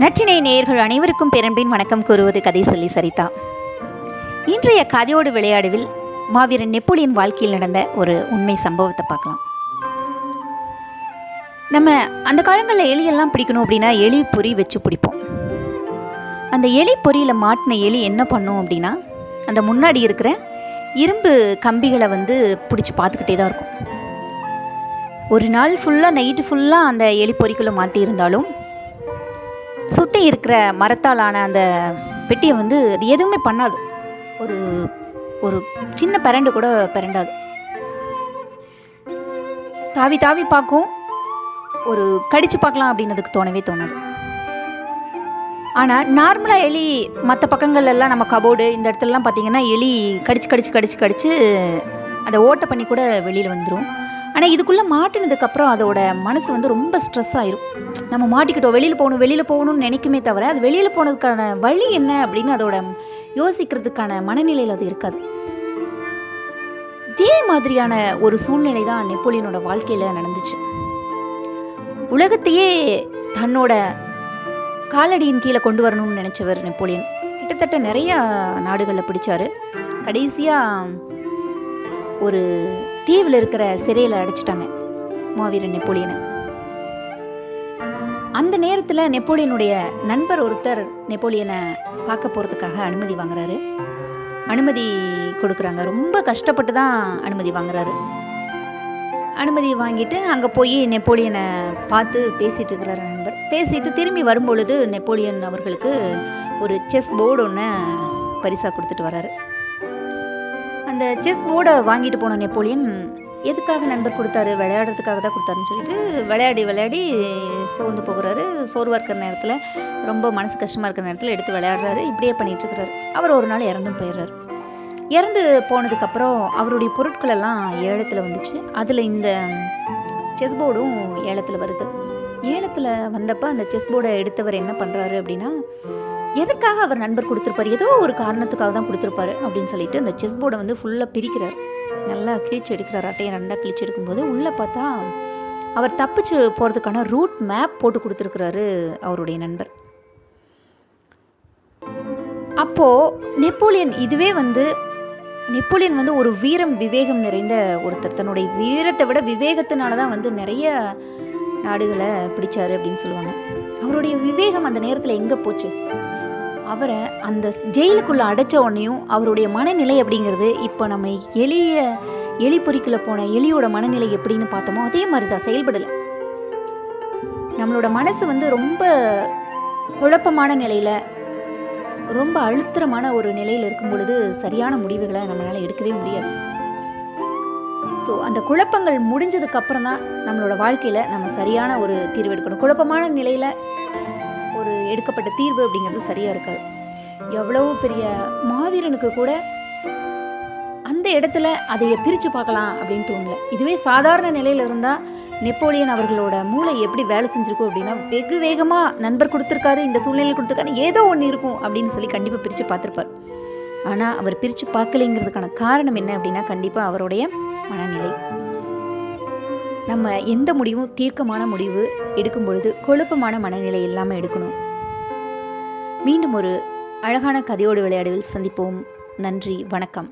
நற்றினை நேயர்கள் அனைவருக்கும் பெரும்பின் வணக்கம் கூறுவது கதை சொல்லி சரிதா. இன்றைய கதையோடு விளையாடுவில் மாவீரன் நெப்போலியன் வாழ்க்கையில் நடந்த ஒரு உண்மை சம்பவத்தை பார்க்கலாம். நம்ம அந்த காலங்களில் எலியெல்லாம் பிடிக்கணும் அப்படின்னா எலி பொறி வச்சு பிடிப்போம். அந்த எலி பொறியில் மாட்டின எலி என்ன பண்ணும் அப்படின்னா அந்த முன்னாடி இருக்கிற இரும்பு கம்பிகளை வந்து பிடிச்சி பார்த்துக்கிட்டே தான் இருக்கும். ஒரு நாள் ஃபுல்லாக நைட்டு ஃபுல்லாக அந்த எலி பொறிக்குள்ளே மாட்டியிருந்தாலும் சுற்றி இருக்கிற மரத்தாலான அந்த பெட்டியை வந்து அது எதுவுமே பண்ணாது. ஒரு ஒரு சின்ன பிரண்டு கூட பரண்டாது. தாவி தாவி பார்க்கும். ஒரு கடிச்சு பார்க்கலாம் அப்படின்னதுக்கு தோணவே தோணாது. ஆனால் நார்மலாக எலி மற்ற பக்கங்கள்லாம் நம்ம கபோர்டு இந்த இடத்துலலாம் பார்த்தீங்கன்னா எலி கடிச்சு கடிச்சு கடிச்சு கடிச்சு அதை ஓட்டை பண்ணி கூட வெளியில் வந்துடும் ஆனால் இதுக்குள்ளே மாட்டினதுக்கப்புறம் அதோட மனசு வந்து ரொம்ப ஸ்ட்ரெஸ் ஆயிரும். நம்ம மாட்டிக்கிட்டோம் வெளியில் போகணும் வெளியில் போகணும்னு நினைக்குமே தவிர அது வெளியில் போனதுக்கான வழி என்ன அப்படின்னு அதோட யோசிக்கிறதுக்கான மனநிலையில் அது இருக்காது. இதே மாதிரியான ஒரு சூழ்நிலை தான் நெப்போலியனோட வாழ்க்கையில் நடந்துச்சு. உலகத்தையே தன்னோட காலடியின் கீழே கொண்டு வரணும்னு நினச்சவர் நெப்போலியன். கிட்டத்தட்ட நிறைய நாடுகளில் பிடிச்சாரு. கடைசியாக ஒரு தீவில் இருக்கிற சிறையில் அடைச்சிட்டாங்க மாவீரன் நெப்போலியனை. அந்த நேரத்தில் நெப்போலியனுடைய நண்பர் ஒருத்தர் நெப்போலியனை பார்க்க போகிறதுக்காக அனுமதி வாங்குறாரு. அனுமதி கொடுக்குறாங்க. ரொம்ப கஷ்டப்பட்டு தான் அனுமதி வாங்குறாரு. அனுமதி வாங்கிட்டு அங்கே போய் நெப்போலியனை பார்த்து பேசிகிட்டு இருக்கிறாரு நண்பர். பேசிட்டு திரும்பி வரும்பொழுது நெப்போலியன் அவர்களுக்கு ஒரு செஸ் போர்டு ஒன்று பரிசாக கொடுத்துட்டு வராரு. அந்த செஸ் போர்டை வாங்கிட்டு போன நெப்போலியன் எதுக்காக நண்பர் கொடுத்தாரு? விளையாடுறதுக்காக தான் கொடுத்தாருன்னு சொல்லிட்டு விளையாடி விளையாடி சோர்ந்து போகிறாரு. சோர்வாக இருக்கிற நேரத்தில் ரொம்ப மனசு கஷ்டமாக இருக்கிற நேரத்தில் எடுத்து விளையாடுறாரு. இப்படியே பண்ணிகிட்ருக்கிறாரு அவர் ஒரு நாள் இறந்தும் போயிடுறாரு. இறந்து போனதுக்கப்புறம் அவருடைய பொருட்கள் எல்லாம் ஏலத்தில் வந்துச்சு. அதில் இந்த செஸ் போர்டும் ஏலத்தில் வருது. ஏலத்தில் வந்தப்போ அந்த செஸ் போர்டை எடுத்தவர் என்ன பண்ணுறாரு அப்படின்னா எதற்காக அவர் நண்பர் கொடுத்துருப்பாரு? ஏதோ ஒரு காரணத்துக்காக தான் கொடுத்துருப்பாரு அப்படின்னு சொல்லிட்டு அந்த செஸ் போர்டை வந்து ஃபுல்லாக பிரிக்கிறார். நல்லா கிழிச்சு எடுக்கிறார் அட்டையை நல்லா கிழிச்சு எடுக்கும்போது உள்ளே பார்த்தா அவர் தப்பிச்சு போகிறதுக்கான ரூட் மேப் போட்டு கொடுத்துருக்குறாரு அவருடைய நண்பர். அப்போது நெப்போலியன் இதுவே வந்து நெப்போலியன் வந்து ஒரு வீரம் விவேகம் நிறைந்த ஒருத்தர். தன்னுடைய வீரத்தை விட விவேகத்தினால தான் வந்து நிறைய நாடுகளை பிடிச்சாரு அப்படின்னு சொல்லுவாங்க. அவருடைய விவேகம் அந்த நேரத்தில் எங்கே போச்சு? அவரை அந்த ஜெயிலுக்குள்ளே அடைச்ச உடனேயும் அவருடைய மனநிலை அப்படிங்கிறது இப்போ நம்ம எளிய எலி பொறிக்கல போன எலியோட மனநிலை எப்படின்னு பார்த்தோமோ அதே மாதிரி தான் செயல்படலை. நம்மளோட மனசு வந்து ரொம்ப குழப்பமான நிலையில் ரொம்ப அழுத்தரமான ஒரு நிலையில் இருக்கும் பொழுது சரியான முடிவுகளை நம்மளால் எடுக்கவே முடியாது. ஸோ அந்த குழப்பங்கள் முடிஞ்சதுக்கப்புறம் தான் நம்மளோட வாழ்க்கையில் நம்ம சரியான ஒரு தீர்வு எடுக்கணும். குழப்பமான நிலையில் எடுக்கப்பட்ட தீர்வு அப்படிங்கிறது சரியாக இருக்காது. எவ்வளவு பெரிய மாவீரனுக்கு கூட அந்த இடத்துல அதைய பிரித்து பார்க்கலாம் அப்படின்னு தோணல. இதுவே சாதாரண நிலையில் இருந்தால் நெப்போலியன் அவர்களோட மூளை எப்படி வேலை செஞ்சிருக்கும் அப்படின்னா வெகு வேகமாக நண்பர் கொடுத்துருக்காரு இந்த சூழ்நிலையில் கொடுத்துருக்காரு ஏதோ ஒன்று இருக்கும் அப்படின்னு சொல்லி கண்டிப்பாக பிரித்து பார்த்துருப்பார். ஆனால் அவர் பிரித்து பார்க்கலைங்கிறதுக்கான காரணம் என்ன அப்படின்னா கண்டிப்பாக அவருடைய மனநிலை. நம்ம எந்த முடிவும் தீர்க்கமான முடிவு எடுக்கும் பொழுது குழப்பமான மனநிலை இல்லாமல் எடுக்கணும். மீண்டும் ஒரு அழகான கதையோடு விளையாடுவில் சந்திப்போம். நன்றி வணக்கம்.